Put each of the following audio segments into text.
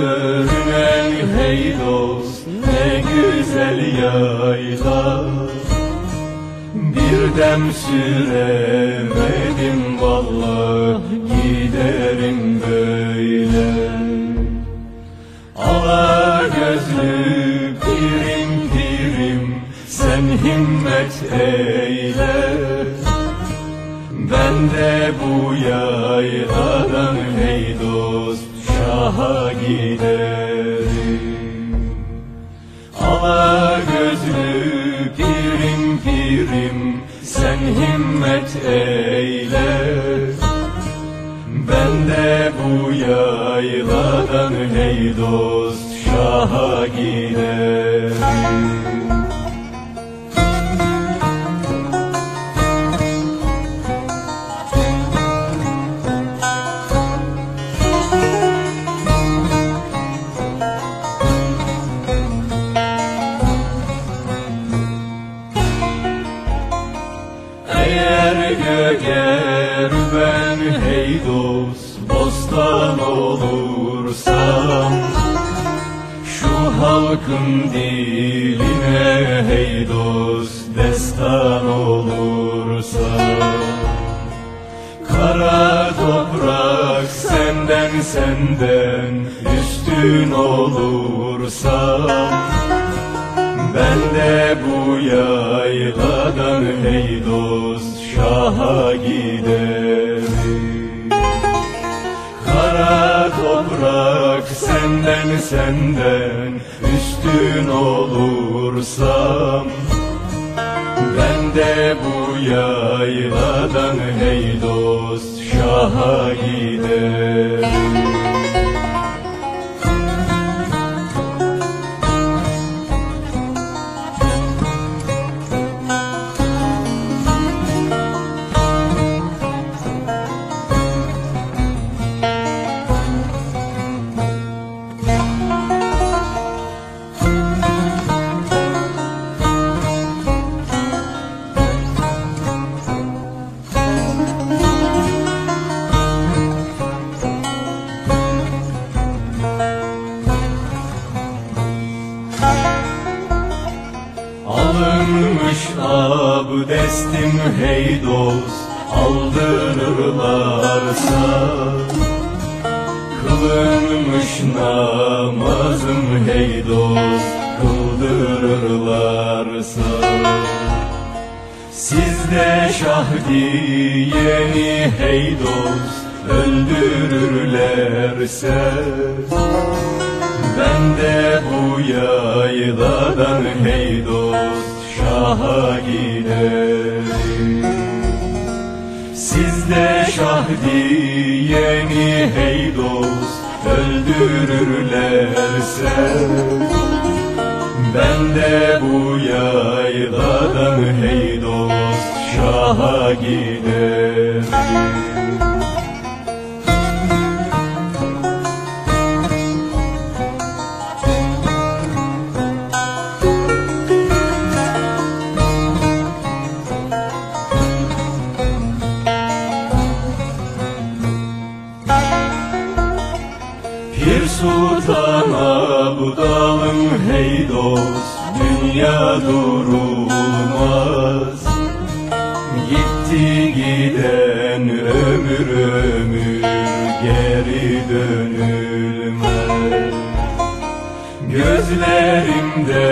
Görünen hey dost ne güzel yayla Bir dem süremedim vallahi giderim böyle. Ala gözlü pirim pirim sen himmet eyle. Ben de bu dost şaha giderim. Ala gözlü pirim pirim sen himmet eyle. Ben de bu yayladan hey dost şaha giderim Eğer göger ben hey dost bostan olursam. Şu halkın diline hey dost destan olursam. Kara toprak senden senden üstün olursam ben de bu yayladan hey dost şaha giderim. Kara toprak senden senden üstün olursam Ben de bu yayladan hey dost şaha giderim hey dost aldırırlarsa. Kılınmış namazım hey dost kıldırırlarsa. Sizde şah diyeni hey dost öldürürlerse. Ben de bu yayladan hey dost şaha giderim Sizde şah diyeni hey dost öldürürlerse. Ben de bu yayladan hey dost şaha giderim dost Dünya durulmaz. Gitti giden ömür ömür Geri dönülmez. Gözlerimde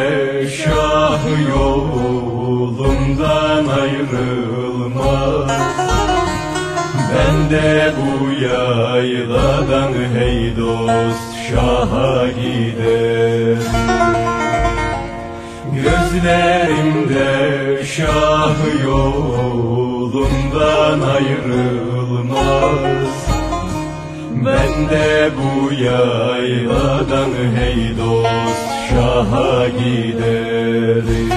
şah yolundan ayrılmaz. Ben de bu yayladan hey dost şaha giderim Gözlerimde şah yolundan ayrılmaz. Ben de bu yayladan hey dost şaha giderim